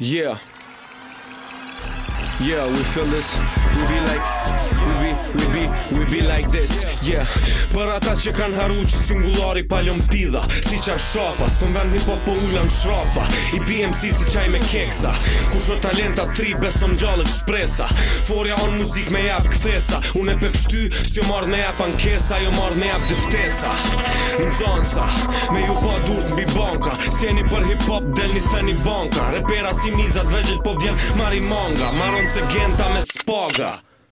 Yeah. Yeah, we feel this. We be like, We be, we be like this Yeah Për ata që kanë haru që singulari palëm pida Si qa shofa Së tëm vend një po po ullën shrofa I bëjmë si ti qaj me keksa Ku shë talenta tri beso gjallë shpresa Forja on muzik me jap këthesa Unë e pep shty Si marr ne me jap ankesa Jo marr me jap dëftesa Në mzonsa Me ju po durt mbi banka Sjeni për hip hop del një thë banka Repera si mizat vegjit po vjen marimonga Maron të genta me spoga